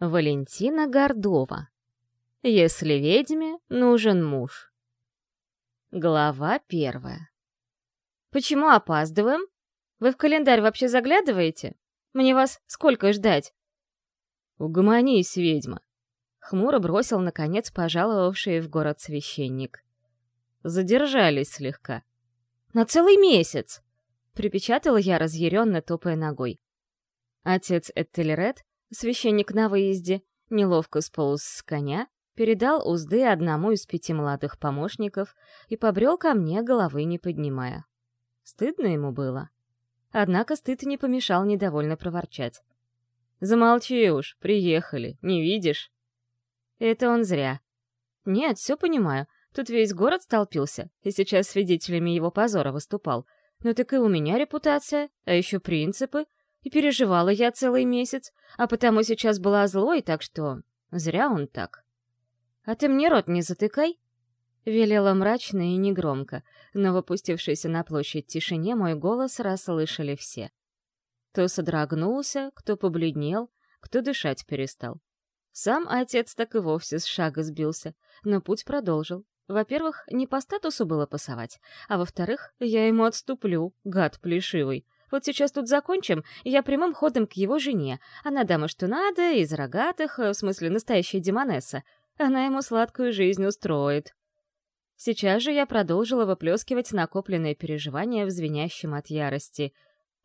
Валентина Гордова. Если ведьме нужен муж. Глава первая. «Почему опаздываем? Вы в календарь вообще заглядываете? Мне вас сколько ждать?» «Угомонись, ведьма!» — хмуро бросил, наконец, пожаловавший в город священник. Задержались слегка. «На целый месяц!» — припечатала я, разъяренно топая ногой. Отец Эттельред Священник на выезде неловко сполз с коня, передал узды одному из пяти молодых помощников и побрел ко мне, головы не поднимая. Стыдно ему было. Однако стыд не помешал недовольно проворчать. «Замолчи уж, приехали, не видишь?» Это он зря. Нет, все понимаю, тут весь город столпился, и сейчас свидетелями его позора выступал. Но так и у меня репутация, а еще принципы, и переживала я целый месяц, а потому сейчас была злой, так что зря он так. «А ты мне рот не затыкай!» Велела мрачно и негромко, но в опустившейся на площадь тишине мой голос расслышали все. Кто содрогнулся, кто побледнел, кто дышать перестал. Сам отец так и вовсе с шага сбился, но путь продолжил. Во-первых, не по статусу было пасовать, а во-вторых, я ему отступлю, гад плешивый. Вот сейчас тут закончим, и я прямым ходом к его жене. Она дама что надо, из рогатых, э, в смысле настоящая демонесса. Она ему сладкую жизнь устроит. Сейчас же я продолжила выплескивать накопленные переживания в звенящем от ярости.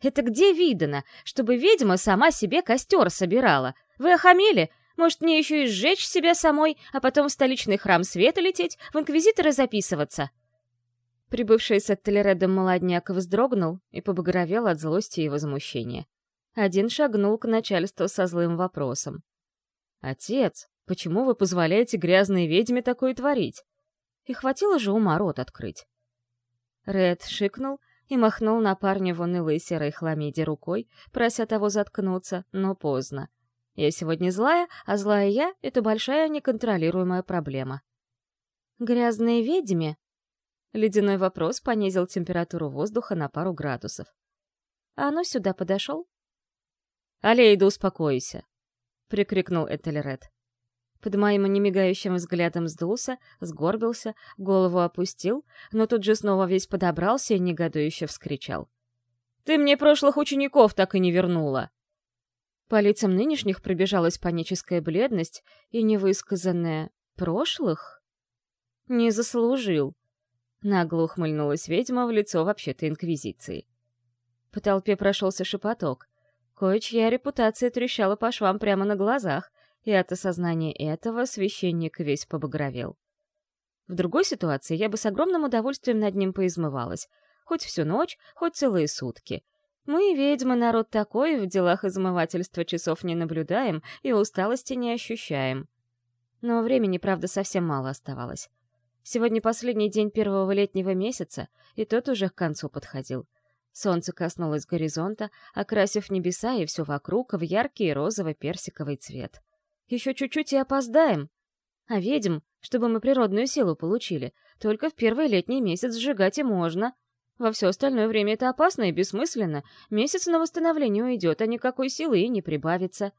«Это где видано, чтобы ведьма сама себе костер собирала? Вы охамели? Может, мне еще и сжечь себя самой, а потом в столичный храм света лететь, в инквизиторы записываться?» Прибывший с Аттелередом молодняк вздрогнул и побагровел от злости и возмущения. Один шагнул к начальству со злым вопросом. «Отец, почему вы позволяете грязной ведьме такое творить?» И хватило же ума рот открыть. Ред шикнул и махнул на парня в унылой серой хламиде рукой, прося того заткнуться, но поздно. Я сегодня злая, а злая я — это большая неконтролируемая проблема. «Грязные ведьме?» Ледяной вопрос понизил температуру воздуха на пару градусов. «А ну сюда подошел?» «Алейда, успокойся!» — прикрикнул Этельред. Под моим немигающим взглядом сдулся, сгорбился, голову опустил, но тут же снова весь подобрался и негодующе вскричал. «Ты мне прошлых учеников так и не вернула!» По лицам нынешних пробежалась паническая бледность и невысказанная «прошлых?» «Не заслужил», Нагло ухмыльнулась ведьма в лицо вообще-то Инквизиции. По толпе прошелся шепоток. Кое-чья репутация трещала по швам прямо на глазах, и от осознания этого священник весь побагровел. В другой ситуации я бы с огромным удовольствием над ним поизмывалась. Хоть всю ночь, хоть целые сутки. Мы, ведьмы, народ такой, в делах измывательства часов не наблюдаем и усталости не ощущаем. Но времени, правда, совсем мало оставалось. Сегодня последний день первого летнего месяца, и тот уже к концу подходил. Солнце коснулось горизонта, окрасив небеса и все вокруг в яркий розово-персиковый цвет. Еще чуть-чуть и опоздаем. А ведьм, чтобы мы природную силу получили, только в первый летний месяц сжигать и можно. Во все остальное время это опасно и бессмысленно. Месяц на восстановление уйдет, а никакой силы и не прибавится.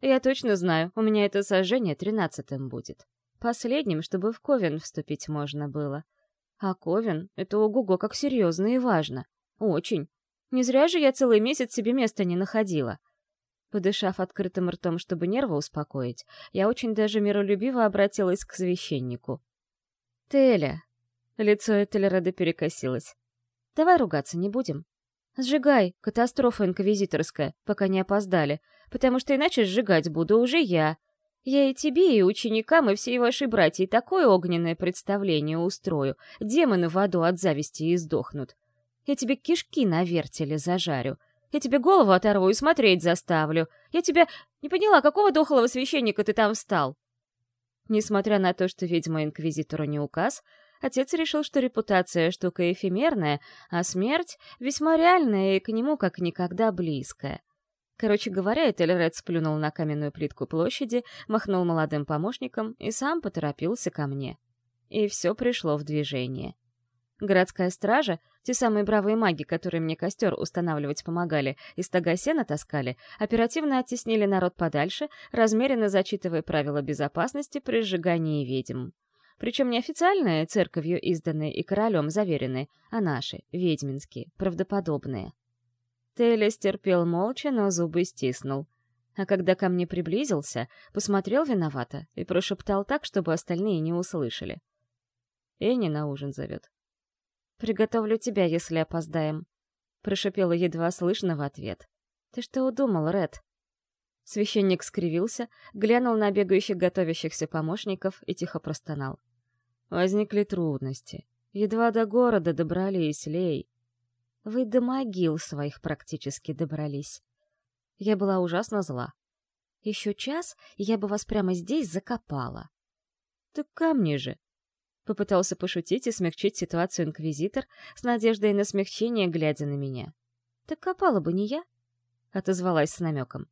Я точно знаю, у меня это сожжение тринадцатым будет. Последним, чтобы в Ковен вступить можно было. А Ковен — это ого-го как серьезно и важно. Очень. Не зря же я целый месяц себе места не находила. Подышав открытым ртом, чтобы нервы успокоить, я очень даже миролюбиво обратилась к священнику. «Теля!» — лицо Этельреда перекосилось. «Давай ругаться не будем. Сжигай, катастрофа инквизиторская, пока не опоздали, потому что иначе сжигать буду уже я, я и тебе, и ученикам, и всей вашей братьей такое огненное представление устрою. Демоны в аду от зависти издохнут. Я тебе кишки на вертеле зажарю. Я тебе голову оторву и смотреть заставлю. Я тебя... Не поняла, какого дохлого священника ты там встал?» Несмотря на то, что, видимо, инквизитору не указ, отец решил, что репутация — штука эфемерная, а смерть — весьма реальная и к нему как никогда близкая. Короче говоря, Этельред сплюнул на каменную плитку площади, махнул молодым помощником и сам поторопился ко мне. И все пришло в движение. Городская стража, Те самые бравые маги, которые мне костер устанавливать помогали и стога сена таскали, оперативно оттеснили народ подальше, размеренно зачитывая правила безопасности при сжигании ведьм. Причем не официальные, церковью изданные и королем заверенные, а наши, ведьминские, правдоподобные. Телес терпел молча, но зубы стиснул. А когда ко мне приблизился, посмотрел виновато и прошептал так, чтобы остальные не услышали. Энни на ужин зовет. «Приготовлю тебя, если опоздаем», — прошипела едва слышно в ответ. «Ты что удумал, Ред?» Священник скривился, глянул на бегающих готовящихся помощников и тихо простонал. «Возникли трудности. Едва до города добрались, Лей. Вы до могил своих практически добрались. Я была ужасно зла. Еще час, и я бы вас прямо здесь закопала. Так камни же, Попытался пошутить и смягчить ситуацию инквизитор с надеждой на смягчение, глядя на меня. «Так копала бы не я?» — отозвалась с намеком.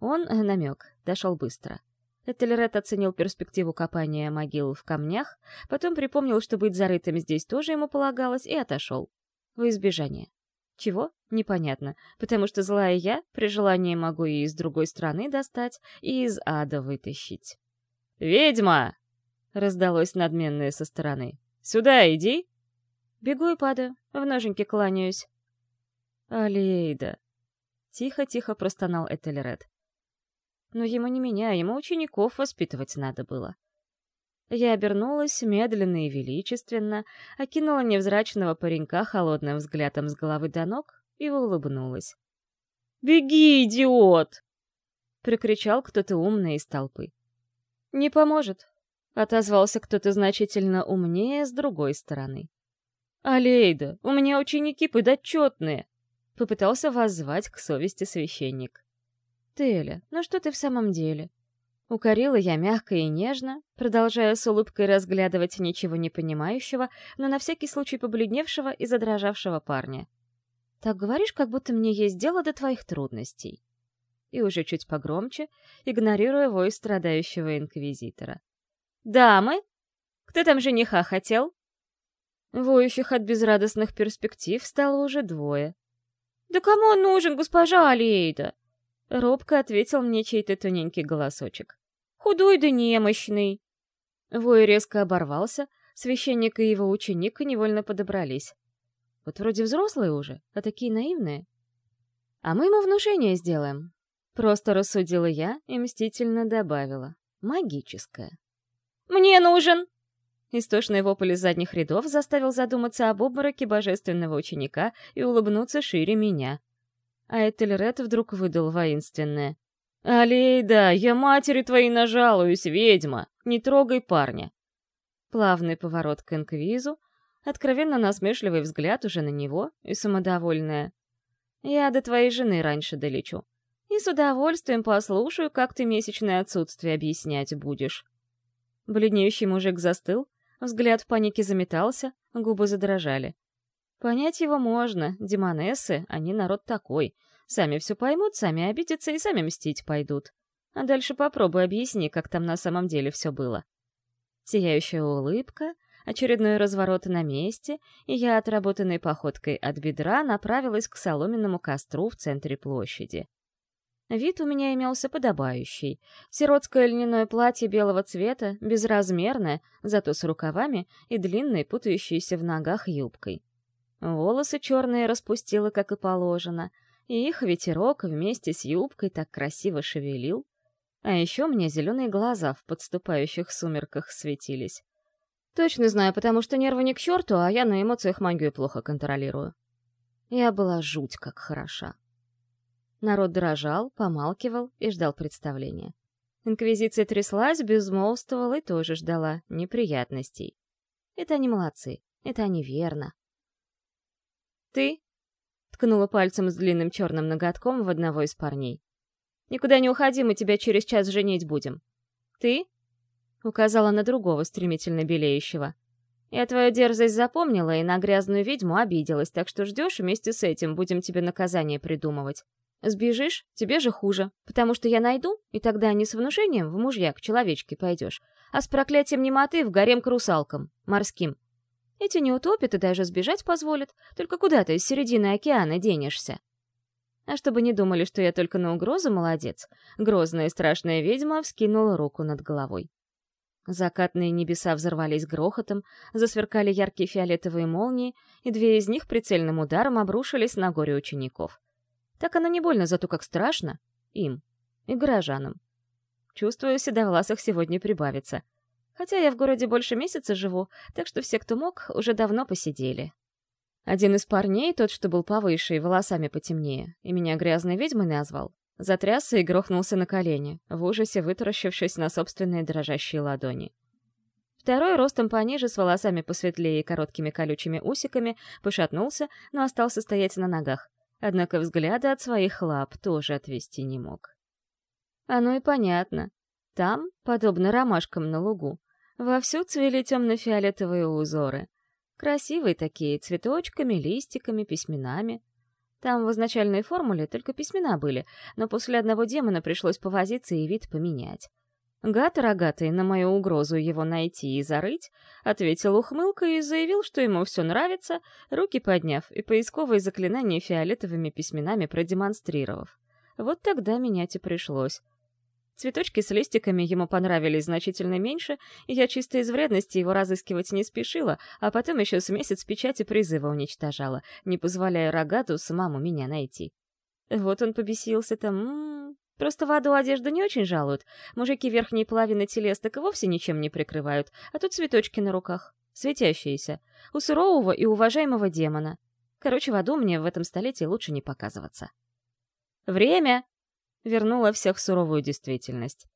Он, э, намек, дошел быстро. Этельред оценил перспективу копания могил в камнях, потом припомнил, что быть зарытым здесь тоже ему полагалось, и отошел. В избежание. Чего? Непонятно, потому что злая я при желании могу и из другой страны достать, и из ада вытащить. «Ведьма!» раздалось надменное со стороны. «Сюда иди!» Бегу и падаю, в ноженьки кланяюсь. «Алейда!» Тихо-тихо простонал Этельред. Но ему не меня, ему учеников воспитывать надо было. Я обернулась медленно и величественно, окинула невзрачного паренька холодным взглядом с головы до ног и улыбнулась. «Беги, идиот!» — прикричал кто-то умный из толпы. «Не поможет. Отозвался кто-то значительно умнее с другой стороны. «Алейда, у меня ученики подотчетные!» Попытался воззвать к совести священник. «Теля, ну что ты в самом деле?» Укорила я мягко и нежно, продолжая с улыбкой разглядывать ничего не понимающего, но на всякий случай побледневшего и задрожавшего парня. «Так говоришь, как будто мне есть дело до твоих трудностей». И уже чуть погромче, игнорируя вой страдающего инквизитора. «Дамы? Кто там жениха хотел?» Воющих от безрадостных перспектив стало уже двое. «Да кому он нужен, госпожа Алейда?» Робко ответил мне чей-то тоненький голосочек. «Худой да немощный». Вой резко оборвался, священник и его ученик невольно подобрались. Вот вроде взрослые уже, а такие наивные. А мы ему внушение сделаем. Просто рассудила я и мстительно добавила. Магическое. «Мне нужен!» Истошный вопль из задних рядов заставил задуматься об обмороке божественного ученика и улыбнуться шире меня. А Этельред вдруг выдал воинственное. «Алейда, я матери твоей нажалуюсь, ведьма! Не трогай парня!» Плавный поворот к инквизу, откровенно насмешливый взгляд уже на него и самодовольная. «Я до твоей жены раньше долечу. И с удовольствием послушаю, как ты месячное отсутствие объяснять будешь». Бледнеющий мужик застыл, взгляд в панике заметался, губы задрожали. Понять его можно, демонессы, они народ такой. Сами все поймут, сами обидятся и сами мстить пойдут. А дальше попробуй объясни, как там на самом деле все было. Сияющая улыбка, очередной разворот на месте, и я отработанной походкой от бедра направилась к соломенному костру в центре площади. Вид у меня имелся подобающий. Сиротское льняное платье белого цвета, безразмерное, зато с рукавами и длинной, путающейся в ногах юбкой. Волосы черные распустила, как и положено, и их ветерок вместе с юбкой так красиво шевелил. А еще мне зеленые глаза в подступающих сумерках светились. Точно знаю, потому что нервы не к черту, а я на эмоциях магию плохо контролирую. Я была жуть как хороша. Народ дрожал, помалкивал и ждал представления. Инквизиция тряслась, безмолвствовала и тоже ждала неприятностей. Это они молодцы, это они верно. «Ты?» — ткнула пальцем с длинным черным ноготком в одного из парней. «Никуда не уходи, мы тебя через час женить будем». «Ты?» — указала на другого стремительно белеющего. «Я твою дерзость запомнила и на грязную ведьму обиделась, так что ждешь, вместе с этим будем тебе наказание придумывать». Сбежишь, тебе же хуже, потому что я найду, и тогда не с внушением в мужья к человечке пойдешь, а с проклятием немоты в гарем к русалкам, морским. Эти не утопят и даже сбежать позволят, только куда ты из середины океана денешься? А чтобы не думали, что я только на угрозу молодец, грозная и страшная ведьма вскинула руку над головой. Закатные небеса взорвались грохотом, засверкали яркие фиолетовые молнии, и две из них прицельным ударом обрушились на горе учеников. Так оно не больно, зато как страшно. Им. И горожанам. Чувствую, седовласых сегодня прибавится. Хотя я в городе больше месяца живу, так что все, кто мог, уже давно посидели. Один из парней, тот, что был повыше и волосами потемнее, и меня грязной ведьмой назвал, затрясся и грохнулся на колени, в ужасе вытаращившись на собственные дрожащие ладони. Второй, ростом пониже, с волосами посветлее и короткими колючими усиками, пошатнулся, но остался стоять на ногах. Однако взгляда от своих лап тоже отвести не мог. Оно и понятно. Там, подобно ромашкам на лугу, вовсю цвели темно-фиолетовые узоры — Красивые такие, цветочками, листиками, письменами. Там в изначальной формуле только письмена были, но после одного демона пришлось повозиться и вид поменять. Гад рогатый на мою угрозу его найти и зарыть, ответил ухмылкой и заявил, что ему все нравится, руки подняв и поисковые заклинания фиолетовыми письменами продемонстрировав. Вот тогда менять и пришлось. Цветочки с листиками ему понравились значительно меньше, и я чисто из вредности его разыскивать не спешила, а потом еще с месяц печати призыва уничтожала, не позволяя Рогату самому меня найти. Вот он побесился там... М -м -м. Просто в аду одежду не очень жалуют. Мужики верхней половины телес так и вовсе ничем не прикрывают, а тут цветочки на руках, светящиеся, у сурового и уважаемого демона. Короче, в аду мне в этом столетии лучше не показываться. «Время!» Вернула всех в суровую действительность.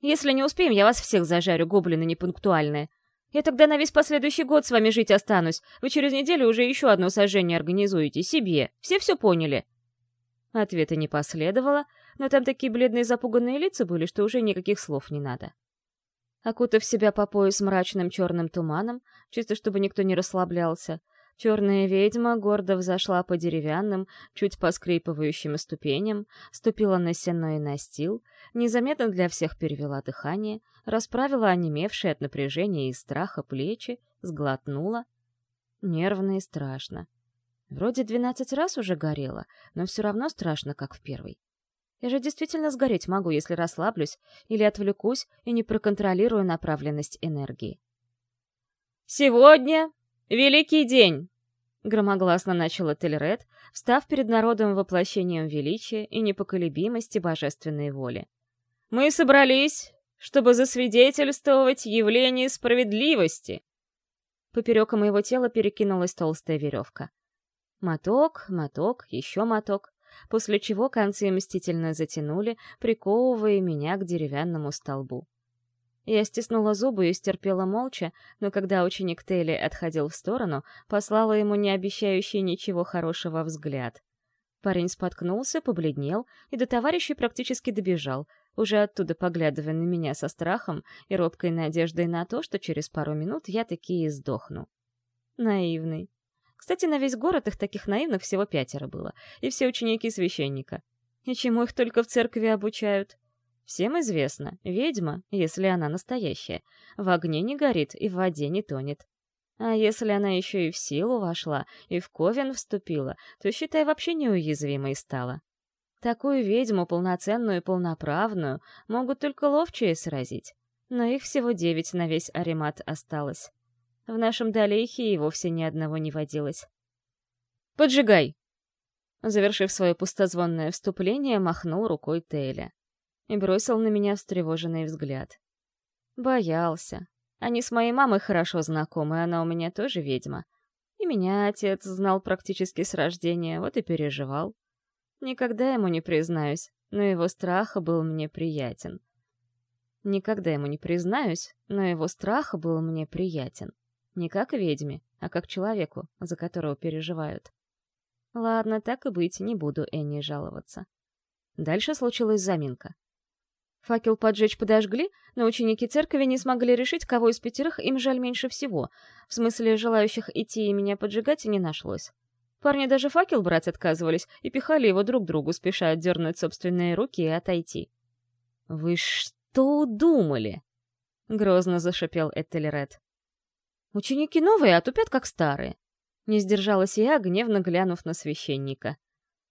«Если не успеем, я вас всех зажарю, гоблины непунктуальные. Я тогда на весь последующий год с вами жить останусь. Вы через неделю уже еще одно сожжение организуете. Себе. Все все поняли?» Ответа не последовало, но там такие бледные запуганные лица были, что уже никаких слов не надо. Окутав себя по пояс мрачным черным туманом, чисто чтобы никто не расслаблялся, Черная ведьма гордо взошла по деревянным, чуть поскрипывающим ступеням, ступила на сенной настил, незаметно для всех перевела дыхание, расправила онемевшие от напряжения и страха плечи, сглотнула. Нервно и страшно. Вроде двенадцать раз уже горела, но все равно страшно, как в первый. Я же действительно сгореть могу, если расслаблюсь или отвлекусь и не проконтролирую направленность энергии. «Сегодня великий день!» — громогласно начал Этельред, встав перед народом воплощением величия и непоколебимости божественной воли. «Мы собрались, чтобы засвидетельствовать явление справедливости!» Поперек моего тела перекинулась толстая веревка. Моток, моток, еще моток, после чего концы мстительно затянули, приковывая меня к деревянному столбу. Я стиснула зубы и стерпела молча, но когда ученик Телли отходил в сторону, послала ему не обещающий ничего хорошего взгляд. Парень споткнулся, побледнел и до товарищей практически добежал, уже оттуда поглядывая на меня со страхом и робкой надеждой на то, что через пару минут я таки и сдохну. Наивный. Кстати, на весь город их таких наивных всего пятеро было, и все ученики священника. И чему их только в церкви обучают? Всем известно, ведьма, если она настоящая, в огне не горит и в воде не тонет. А если она еще и в силу вошла, и в ковен вступила, то, считай, вообще неуязвимой стала. Такую ведьму, полноценную и полноправную, могут только ловчие сразить. Но их всего девять на весь аримат осталось. В нашем Далейхе и вовсе ни одного не водилось. «Поджигай!» Завершив свое пустозвонное вступление, махнул рукой Тейля и бросил на меня встревоженный взгляд. Боялся. Они с моей мамой хорошо знакомы, она у меня тоже ведьма. И меня отец знал практически с рождения, вот и переживал. Никогда ему не признаюсь, но его страх был мне приятен. Никогда ему не признаюсь, но его страх был мне приятен. Не как ведьме, а как человеку, за которого переживают. Ладно, так и быть, не буду Энни жаловаться. Дальше случилась заминка. Факел поджечь подожгли, но ученики церкви не смогли решить, кого из пятерых им жаль меньше всего. В смысле, желающих идти и меня поджигать не нашлось. Парни даже факел брать отказывались и пихали его друг другу, спеша отдернуть собственные руки и отойти. «Вы что думали?» — грозно зашипел Этельред. Ученики новые, а тупят как старые. Не сдержалась я, гневно глянув на священника.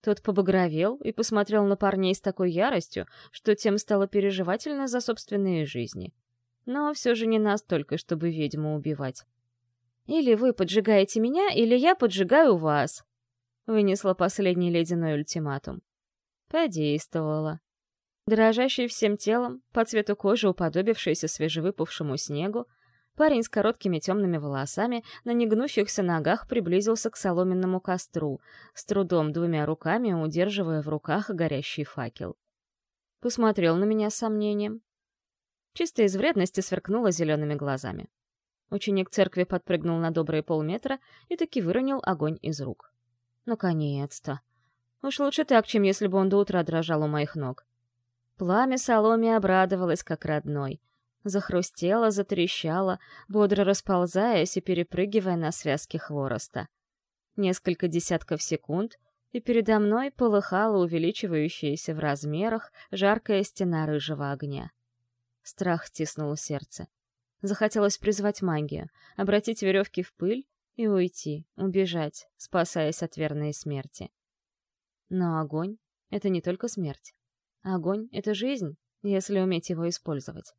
Тот побагровел и посмотрел на парней с такой яростью, что тем стало переживательно за собственные жизни. Но все же не настолько, чтобы ведьму убивать. «Или вы поджигаете меня, или я поджигаю вас», — вынесла последний ледяной ультиматум. Подействовала. Дрожащий всем телом, по цвету кожи уподобившийся свежевыпавшему снегу, Парень с короткими темными волосами на негнущихся ногах приблизился к соломенному костру, с трудом двумя руками удерживая в руках горящий факел. Посмотрел на меня с сомнением. Чисто из вредности сверкнула зелеными глазами. Ученик церкви подпрыгнул на добрые полметра и таки выронил огонь из рук. Наконец-то! Уж лучше так, чем если бы он до утра дрожал у моих ног. Пламя Соломе обрадовалось как родной — захрустела, затрещала, бодро расползаясь и перепрыгивая на связки хвороста. Несколько десятков секунд, и передо мной полыхала увеличивающаяся в размерах жаркая стена рыжего огня. Страх стиснул сердце. Захотелось призвать магию, обратить веревки в пыль и уйти, убежать, спасаясь от верной смерти. Но огонь — это не только смерть. Огонь — это жизнь, если уметь его использовать.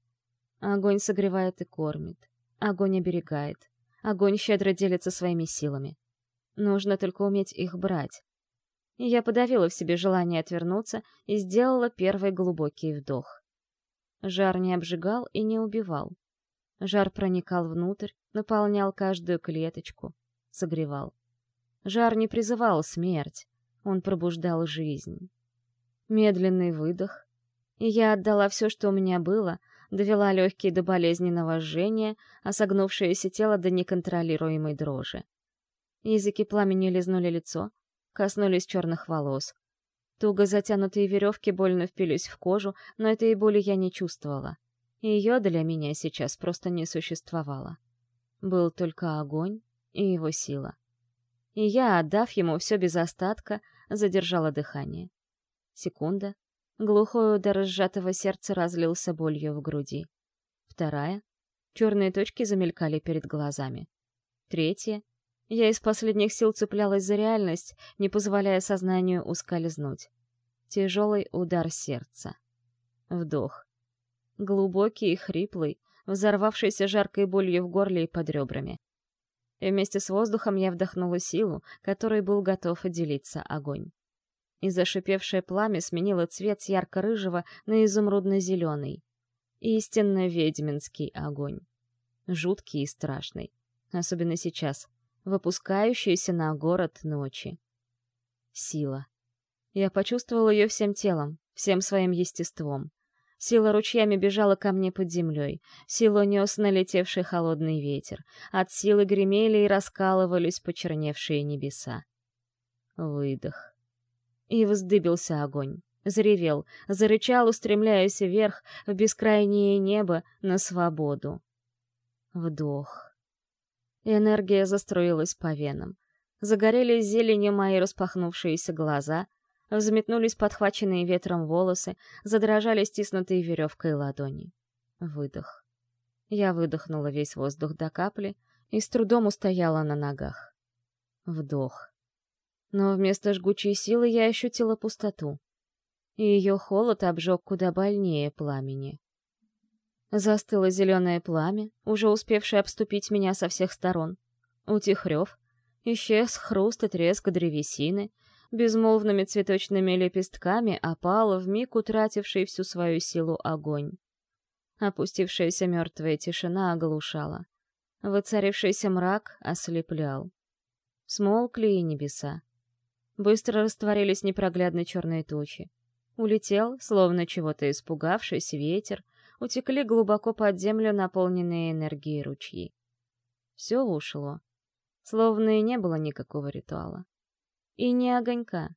Огонь согревает и кормит. Огонь оберегает. Огонь щедро делится своими силами. Нужно только уметь их брать. Я подавила в себе желание отвернуться и сделала первый глубокий вдох. Жар не обжигал и не убивал. Жар проникал внутрь, наполнял каждую клеточку, согревал. Жар не призывал смерть, он пробуждал жизнь. Медленный выдох, и я отдала все, что у меня было, довела легкие до болезненного жжения, а согнувшееся тело до неконтролируемой дрожи. Языки пламени лизнули лицо, коснулись черных волос. Туго затянутые веревки больно впились в кожу, но этой боли я не чувствовала. Ее для меня сейчас просто не существовало. Был только огонь и его сила. И я, отдав ему все без остатка, задержала дыхание. Секунда, Глухой удар сжатого сердца разлился болью в груди. Вторая. Черные точки замелькали перед глазами. Третья. Я из последних сил цеплялась за реальность, не позволяя сознанию ускользнуть. Тяжелый удар сердца. Вдох. Глубокий и хриплый, взорвавшийся жаркой болью в горле и под ребрами. И вместе с воздухом я вдохнула силу, которой был готов делиться огонь и зашипевшее пламя сменило цвет с ярко-рыжего на изумрудно-зеленый. Истинно ведьминский огонь. Жуткий и страшный. Особенно сейчас, выпускающийся на город ночи. Сила. Я почувствовал ее всем телом, всем своим естеством. Сила ручьями бежала ко мне под землей, силу нес налетевший холодный ветер, от силы гремели и раскалывались почерневшие небеса. Выдох. И вздыбился огонь. Заревел, зарычал, устремляясь вверх, в бескрайнее небо, на свободу. Вдох. Энергия застроилась по венам. Загорелись зеленью мои распахнувшиеся глаза, взметнулись подхваченные ветром волосы, задрожали стиснутые веревкой ладони. Выдох. Я выдохнула весь воздух до капли и с трудом устояла на ногах. Вдох но вместо жгучей силы я ощутила пустоту. И ее холод обжег куда больнее пламени. Застыло зеленое пламя, уже успевшее обступить меня со всех сторон. Утих рев, исчез хруст и треск древесины, безмолвными цветочными лепестками опал вмиг утративший всю свою силу огонь. Опустившаяся мертвая тишина оглушала. Воцарившийся мрак ослеплял. Смолкли и небеса. Быстро растворились непроглядные черные тучи. Улетел, словно чего-то испугавшись, ветер, утекли глубоко под землю наполненные энергией ручьи. Все ушло. Словно и не было никакого ритуала. И ни огонька,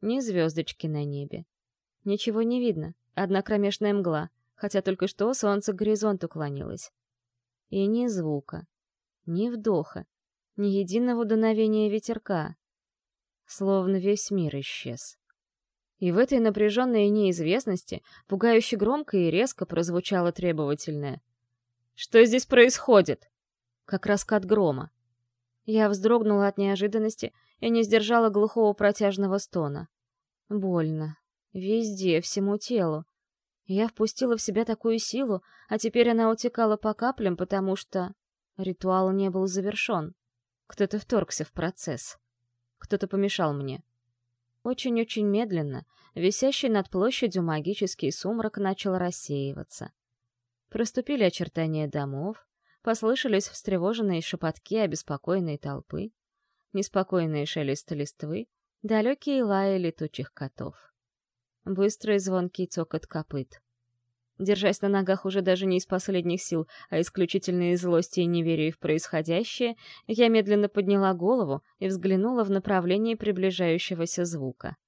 ни звездочки на небе. Ничего не видно, одна кромешная мгла, хотя только что солнце к горизонту клонилось. И ни звука, ни вдоха, ни единого дуновения ветерка, словно весь мир исчез. И в этой напряженной неизвестности пугающе громко и резко прозвучало требовательное. «Что здесь происходит?» как раскат грома. Я вздрогнула от неожиданности и не сдержала глухого протяжного стона. Больно. Везде, всему телу. Я впустила в себя такую силу, а теперь она утекала по каплям, потому что ритуал не был завершен. Кто-то вторгся в процесс. Кто-то помешал мне. Очень-очень медленно, висящий над площадью магический сумрак начал рассеиваться. Проступили очертания домов, послышались встревоженные шепотки обеспокоенной толпы, неспокойные шелесты листвы, далекие лаи летучих котов. Быстрый звонкий цокот копыт. Держась на ногах уже даже не из последних сил, а исключительно из злости и неверия в происходящее, я медленно подняла голову и взглянула в направлении приближающегося звука.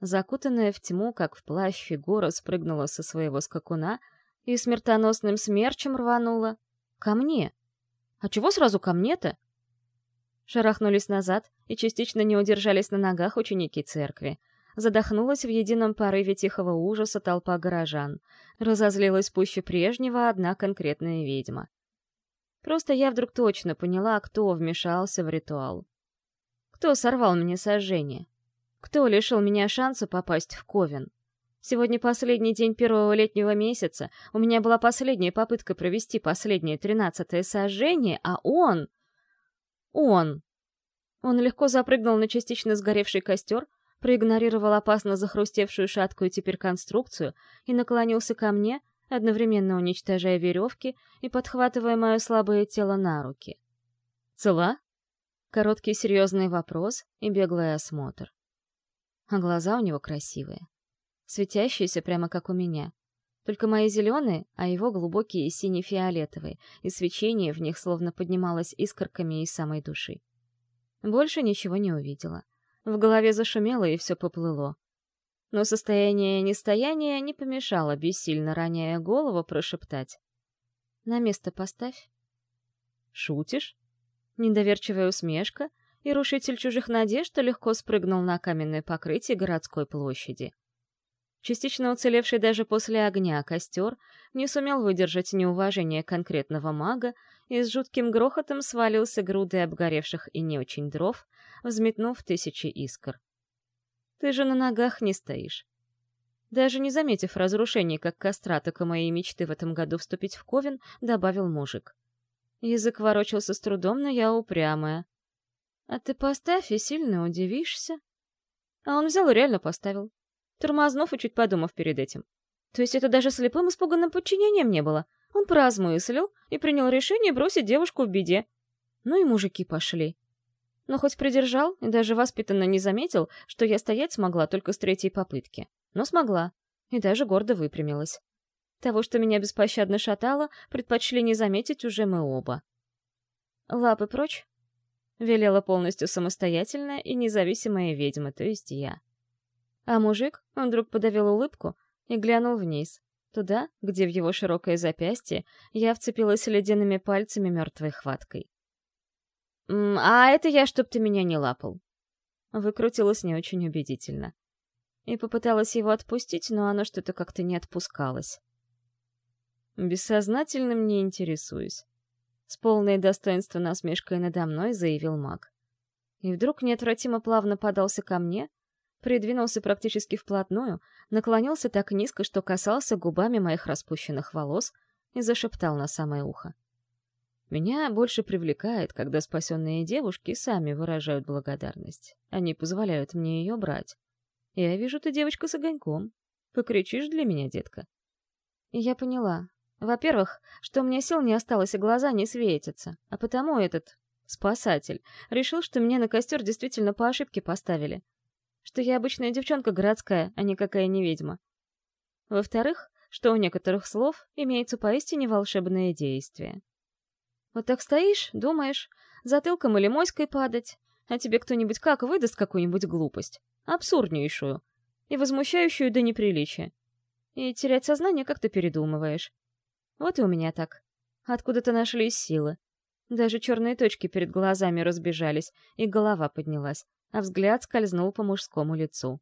Закутанная в тьму, как в плащ, фигура спрыгнула со своего скакуна и смертоносным смерчем рванула ко мне. А чего сразу ко мне-то? Шарахнулись назад и частично не удержались на ногах ученики церкви — Задохнулась в едином порыве тихого ужаса толпа горожан. Разозлилась пуще прежнего одна конкретная ведьма. Просто я вдруг точно поняла, кто вмешался в ритуал. Кто сорвал мне сожжение? Кто лишил меня шанса попасть в Ковен? Сегодня последний день первого летнего месяца, у меня была последняя попытка провести последнее тринадцатое сожжение, а он... Он... Он легко запрыгнул на частично сгоревший костер, проигнорировал опасно захрустевшую шаткую теперь конструкцию и наклонился ко мне, одновременно уничтожая веревки и подхватывая мое слабое тело на руки. «Цела?» Короткий серьезный вопрос и беглый осмотр. А глаза у него красивые. Светящиеся прямо как у меня. Только мои зеленые, а его глубокие сине-фиолетовые, и свечение в них словно поднималось искорками из самой души. Больше ничего не увидела. В голове зашумело, и все поплыло. Но состояние нестояния не помешало, бессильно роняя голову, прошептать. «На место поставь». «Шутишь?» Недоверчивая усмешка, и рушитель чужих надежд легко спрыгнул на каменное покрытие городской площади. Частично уцелевший даже после огня костер не сумел выдержать неуважение конкретного мага и с жутким грохотом свалился грудой обгоревших и не очень дров, взметнув тысячи искр. «Ты же на ногах не стоишь». Даже не заметив разрушений как костра, так и моей мечты в этом году вступить в Ковен, добавил мужик. Язык ворочался с трудом, но я упрямая. «А ты поставь и сильно удивишься». А он взял и реально поставил, тормознув и чуть подумав перед этим. То есть это даже слепым испуганным подчинением не было. Он поразмыслил и принял решение бросить девушку в беде. Ну и мужики пошли. Но хоть придержал и даже воспитанно не заметил, что я стоять смогла только с третьей попытки. Но смогла. И даже гордо выпрямилась. Того, что меня беспощадно шатало, предпочли не заметить уже мы оба. «Лапы прочь!» — велела полностью самостоятельная и независимая ведьма, то есть я. А мужик, он вдруг подавил улыбку и глянул вниз, туда, где в его широкое запястье я вцепилась ледяными пальцами мертвой хваткой. «А это я, чтоб ты меня не лапал». Выкрутилась не очень убедительно. И попыталась его отпустить, но оно что-то как-то не отпускалось. «Бессознательным не интересуюсь», — с полной достоинства насмешкой надо мной заявил маг. И вдруг неотвратимо плавно подался ко мне, придвинулся практически вплотную, наклонился так низко, что касался губами моих распущенных волос и зашептал на самое ухо. Меня больше привлекает, когда спасенные девушки сами выражают благодарность. Они позволяют мне ее брать. Я вижу, ты девочка с огоньком. Покричишь для меня, детка? Я поняла. Во-первых, что меня сил не осталось, и глаза не светятся. А потому этот спасатель решил, что меня на костер действительно по ошибке поставили. Что я обычная девчонка городская, а никакая не ведьма. Во-вторых, что у некоторых слов имеется поистине волшебное действие. Вот так стоишь, думаешь, затылком или моськой падать, а тебе кто-нибудь как выдаст какую-нибудь глупость, абсурднейшую и возмущающую до неприличия. И терять сознание как-то передумываешь. Вот и у меня так. Откуда-то нашлись силы. Даже черные точки перед глазами разбежались, и голова поднялась, а взгляд скользнул по мужскому лицу.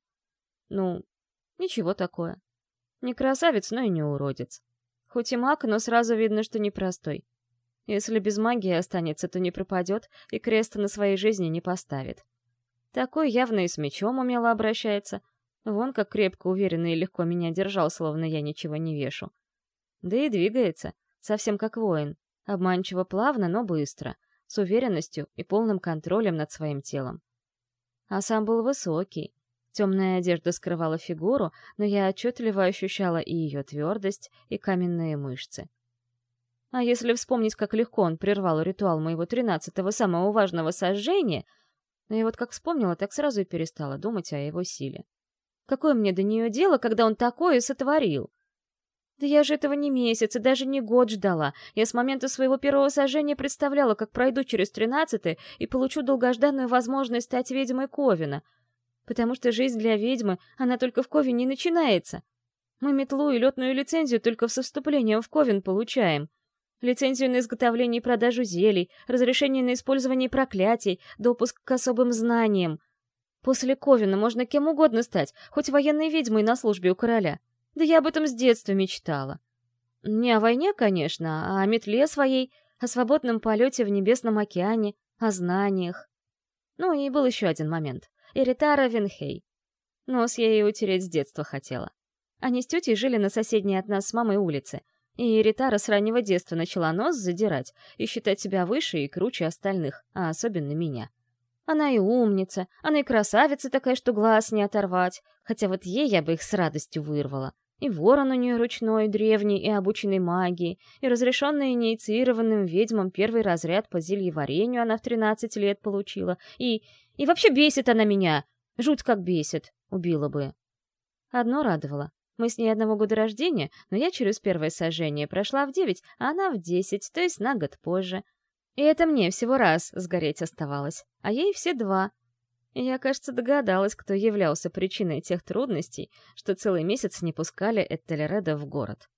Ну, ничего такое. Не красавец, но и не уродец. Хоть и маг, но сразу видно, что непростой. Если без магии останется, то не пропадет и креста на своей жизни не поставит. Такой явно и с мечом умело обращается. Вон как крепко, уверенно и легко меня держал, словно я ничего не вешу. Да и двигается, совсем как воин, обманчиво плавно, но быстро, с уверенностью и полным контролем над своим телом. А сам был высокий. Темная одежда скрывала фигуру, но я отчетливо ощущала и ее твердость, и каменные мышцы. А если вспомнить, как легко он прервал ритуал моего тринадцатого самого важного сожжения, но я вот как вспомнила, так сразу и перестала думать о его силе. Какое мне до нее дело, когда он такое сотворил? Да я же этого не месяц и даже не год ждала. Я с момента своего первого сожжения представляла, как пройду через тринадцатый и получу долгожданную возможность стать ведьмой Ковина. Потому что жизнь для ведьмы, она только в Ковине начинается. Мы метлу и летную лицензию только с вступлением в Ковен получаем. Лицензию на изготовление и продажу зелий, разрешение на использование проклятий, допуск к особым знаниям. После Ковина можно кем угодно стать, хоть военной ведьмой на службе у короля. Да я об этом с детства мечтала. Не о войне, конечно, а о метле своей, о свободном полете в небесном океане, о знаниях. Ну и был еще один момент. Эритара Венхей. Нос я ей утереть с детства хотела. Они с тетей жили на соседней от нас с мамой улице, и Эритара с раннего детства начала нос задирать и считать себя выше и круче остальных, а особенно меня. Она и умница, она и красавица такая, что глаз не оторвать, хотя вот ей я бы их с радостью вырвала. И ворон у нее ручной, древний и обученный магии, и разрешенный инициированным ведьмам первый разряд по зельеварению она в 13 лет получила, и... и вообще бесит она меня! Жуть как бесит, убила бы. Одно радовало. Мы с ней одного года рождения, но я через первое сожжение прошла в девять, а она в десять, то есть на год позже. И это мне всего раз сгореть оставалось, а ей все два. Я, кажется, догадалась, кто являлся причиной тех трудностей, что целый месяц не пускали Этельреда в город.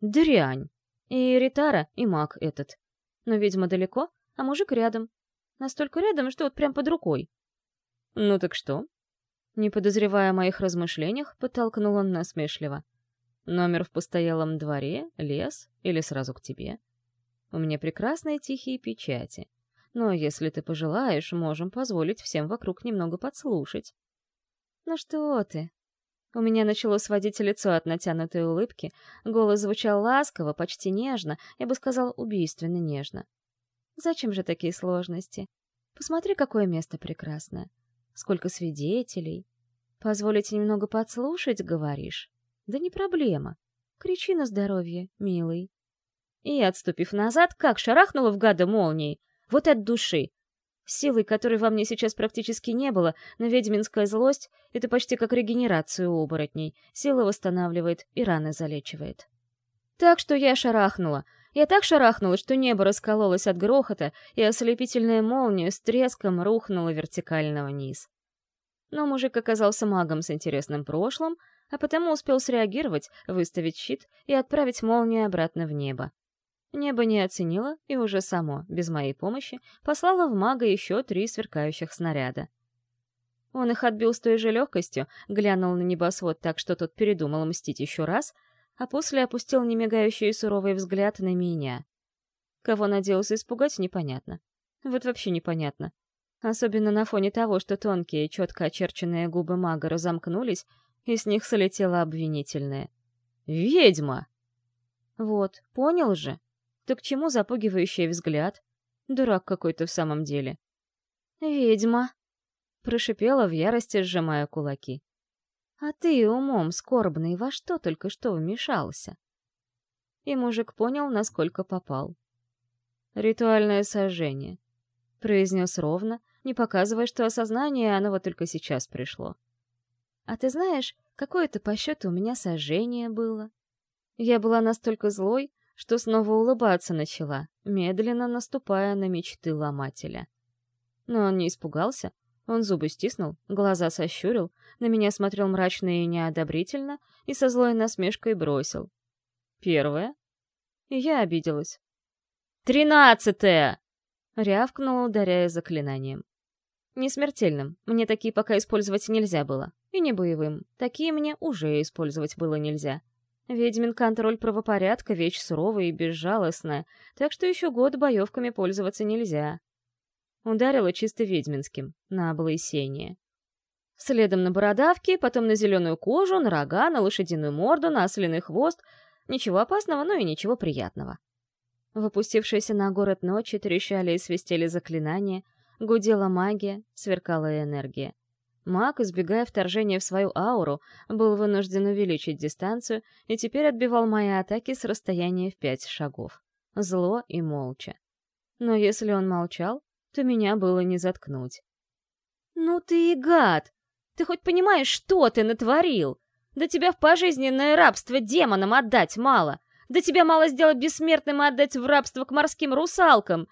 Дрянь! И Ритара, и маг этот. Но ведьма далеко, а мужик рядом. Настолько рядом, что вот прям под рукой. Ну так что? Не подозревая о моих размышлениях, подтолкнул он насмешливо. Номер в постоялом дворе, лес или сразу к тебе? У меня прекрасные тихие печати но если ты пожелаешь, можем позволить всем вокруг немного подслушать. Ну что ты? У меня начало сводить лицо от натянутой улыбки, голос звучал ласково, почти нежно, я бы сказал, убийственно нежно. Зачем же такие сложности? Посмотри, какое место прекрасное. Сколько свидетелей. Позволить немного подслушать, говоришь? Да не проблема. Кричи на здоровье, милый. И, отступив назад, как шарахнула в гада молнией, вот от души. Силы, которой во мне сейчас практически не было, но ведьминская злость — это почти как регенерацию оборотней. Сила восстанавливает и раны залечивает. Так что я шарахнула. Я так шарахнула, что небо раскололось от грохота, и ослепительная молния с треском рухнула вертикально вниз. Но мужик оказался магом с интересным прошлым, а потому успел среагировать, выставить щит и отправить молнию обратно в небо. Небо не оценило и уже само, без моей помощи, послало в мага еще три сверкающих снаряда. Он их отбил с той же легкостью, глянул на небосвод так, что тот передумал мстить еще раз, а после опустил немигающий и суровый взгляд на меня. Кого надеялся испугать, непонятно. Вот вообще непонятно. Особенно на фоне того, что тонкие, четко очерченные губы мага разомкнулись, и с них солетело обвинительное. «Ведьма!» Вот, понял же? Так к чему запугивающий взгляд? Дурак какой-то в самом деле. «Ведьма!» — прошипела в ярости, сжимая кулаки. «А ты умом скорбный во что только что вмешался?» И мужик понял, насколько попал. «Ритуальное сожжение», — произнес ровно, не показывая, что осознание оно вот только сейчас пришло. «А ты знаешь, какое-то по счету у меня сожжение было?» Я была настолько злой, что снова улыбаться начала, медленно наступая на мечты ломателя. Но он не испугался, он зубы стиснул, глаза сощурил, на меня смотрел мрачно и неодобрительно и со злой насмешкой бросил. «Первое?» И я обиделась. «Тринадцатое!» — рявкнула, ударяя заклинанием. Не смертельным, мне такие пока использовать нельзя было. И не боевым, такие мне уже использовать было нельзя. Ведьмин контроль правопорядка — вещь суровая и безжалостная, так что еще год боевками пользоваться нельзя. Ударила чисто ведьминским, на облысение. Следом на бородавки, потом на зеленую кожу, на рога, на лошадиную морду, на ослиный хвост. Ничего опасного, но и ничего приятного. В на город ночи трещали и свистели заклинания, гудела магия, сверкала энергия. Маг, избегая вторжения в свою ауру, был вынужден увеличить дистанцию и теперь отбивал мои атаки с расстояния в пять шагов. Зло и молча. Но если он молчал, то меня было не заткнуть. «Ну ты и гад! Ты хоть понимаешь, что ты натворил? Да тебя в пожизненное рабство демонам отдать мало! Да тебя мало сделать бессмертным и отдать в рабство к морским русалкам!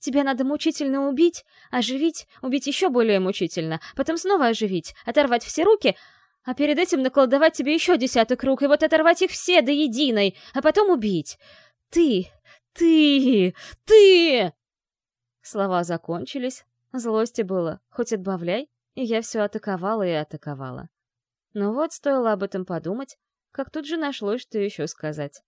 Тебя надо мучительно убить, оживить, убить еще более мучительно, потом снова оживить, оторвать все руки, а перед этим наколдовать тебе еще десяток рук, и вот оторвать их все до единой, а потом убить. Ты, ты, ты!» Слова закончились, злости было, хоть отбавляй, и я все атаковала и атаковала. Но вот стоило об этом подумать, как тут же нашлось, что еще сказать.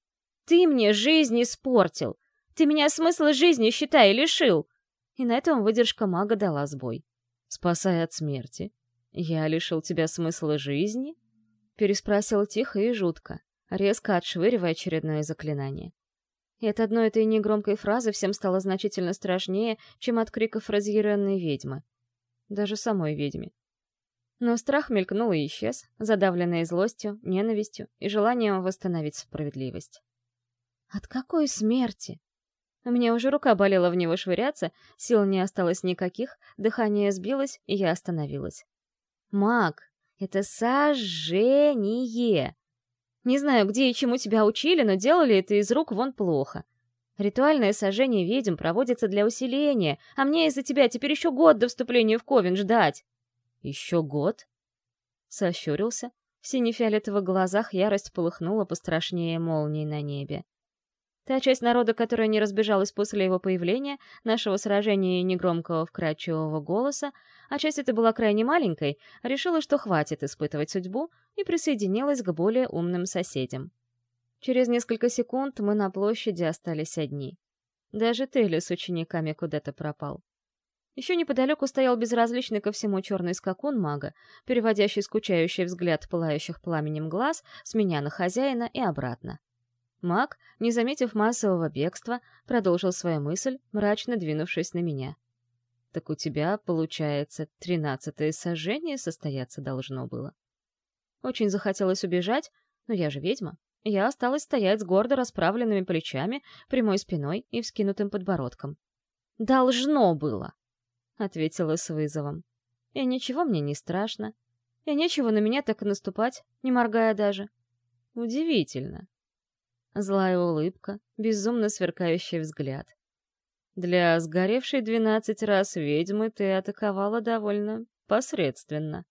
«Ты мне жизнь испортил! Ты меня смысла жизни, считай, лишил!» И на этом выдержка мага дала сбой. «Спасай от смерти. Я лишил тебя смысла жизни?» Переспросил тихо и жутко, резко отшвыривая очередное заклинание. И от одной этой негромкой фразы всем стало значительно страшнее, чем от криков разъяренной ведьмы. Даже самой ведьме. Но страх мелькнул и исчез, задавленный злостью, ненавистью и желанием восстановить справедливость. «От какой смерти?» Меня уже рука болела в него швыряться, сил не осталось никаких, дыхание сбилось, и я остановилась. «Маг, это сожжение!» Не знаю, где и чему тебя учили, но делали это из рук вон плохо. Ритуальное сожжение ведьм проводится для усиления, а мне из-за тебя теперь еще год до вступления в Ковен ждать. Еще год? Сощурился. В сине-фиолетовых глазах ярость полыхнула пострашнее молнии на небе. Та часть народа, которая не разбежалась после его появления, нашего сражения и негромкого вкрадчивого голоса, а часть эта была крайне маленькой, решила, что хватит испытывать судьбу, и присоединилась к более умным соседям. Через несколько секунд мы на площади остались одни. Даже Телли с учениками куда-то пропал. Еще неподалеку стоял безразличный ко всему черный скакун мага, переводящий скучающий взгляд пылающих пламенем глаз с меня на хозяина и обратно. Маг, не заметив массового бегства, продолжил свою мысль, мрачно двинувшись на меня. «Так у тебя, получается, тринадцатое сожжение состояться должно было». Очень захотелось убежать, но я же ведьма. Я осталась стоять с гордо расправленными плечами, прямой спиной и вскинутым подбородком. «Должно было!» — ответила с вызовом. «И ничего мне не страшно. И нечего на меня так и наступать, не моргая даже. Удивительно. Злая улыбка, безумно сверкающий взгляд. Для сгоревшей двенадцать раз ведьмы ты атаковала довольно посредственно.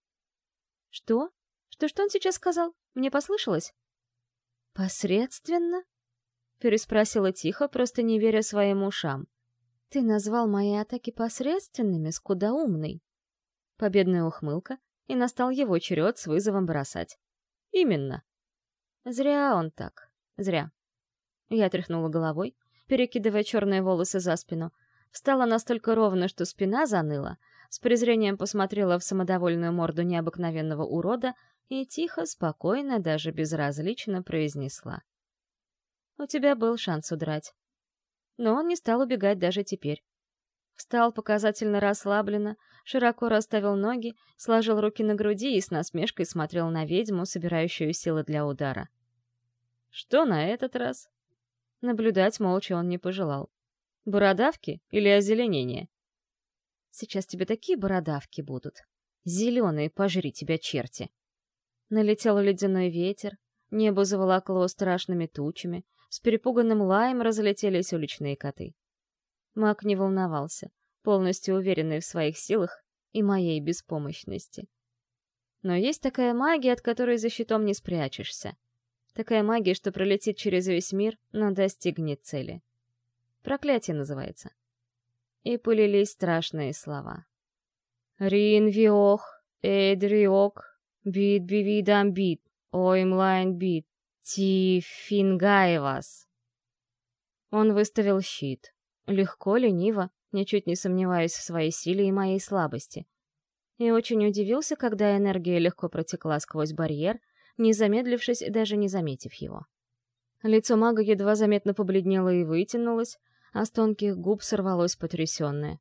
Что? Что-что он сейчас сказал? Мне послышалось? Посредственно? Переспросила тихо, просто не веря своим ушам. Ты назвал мои атаки посредственными, скудоумный. Победная ухмылка, и настал его черед с вызовом бросать. Именно. Зря он так. Зря. Я тряхнула головой, перекидывая черные волосы за спину. Встала настолько ровно, что спина заныла, с презрением посмотрела в самодовольную морду необыкновенного урода и тихо, спокойно, даже безразлично произнесла. «У тебя был шанс удрать». Но он не стал убегать даже теперь. Встал показательно расслабленно, широко расставил ноги, сложил руки на груди и с насмешкой смотрел на ведьму, собирающую силы для удара. Что на этот раз? Наблюдать молча он не пожелал. Бородавки или озеленение? Сейчас тебе такие бородавки будут. Зеленые, пожри тебя, черти. Налетел ледяной ветер, небо заволокло страшными тучами, с перепуганным лаем разлетелись уличные коты. Маг не волновался, полностью уверенный в своих силах и моей беспомощности. Но есть такая магия, от которой за щитом не спрячешься. Такая магия, что пролетит через весь мир, но достигнет цели. Проклятие называется. И полились страшные слова. Рин-виох, эдриок, бит-бивидам-бит, оймлайн-бит, Тифингай вас. Он выставил щит. Легко, лениво, ничуть не сомневаясь в своей силе и моей слабости. И очень удивился, когда энергия легко протекла сквозь барьер, не замедлившись даже не заметив его. Лицо мага едва заметно побледнело и вытянулось, а с тонких губ сорвалось потрясенное.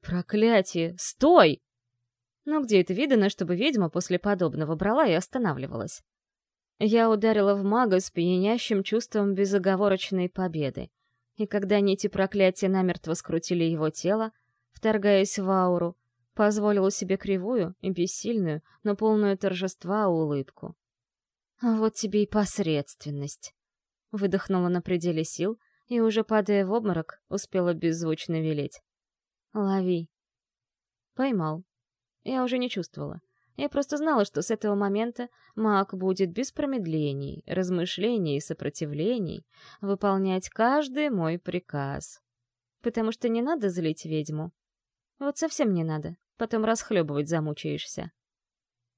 «Проклятие! Стой!» Но где это видано, чтобы ведьма после подобного брала и останавливалась? Я ударила в мага с пьянящим чувством безоговорочной победы, и когда нити проклятия намертво скрутили его тело, вторгаясь в ауру, позволила себе кривую и бессильную, но полную торжества улыбку. «А вот тебе и посредственность!» Выдохнула на пределе сил и, уже падая в обморок, успела беззвучно велеть. «Лови!» Поймал. Я уже не чувствовала. Я просто знала, что с этого момента маг будет без промедлений, размышлений и сопротивлений выполнять каждый мой приказ. Потому что не надо злить ведьму. Вот совсем не надо, потом расхлебывать замучаешься.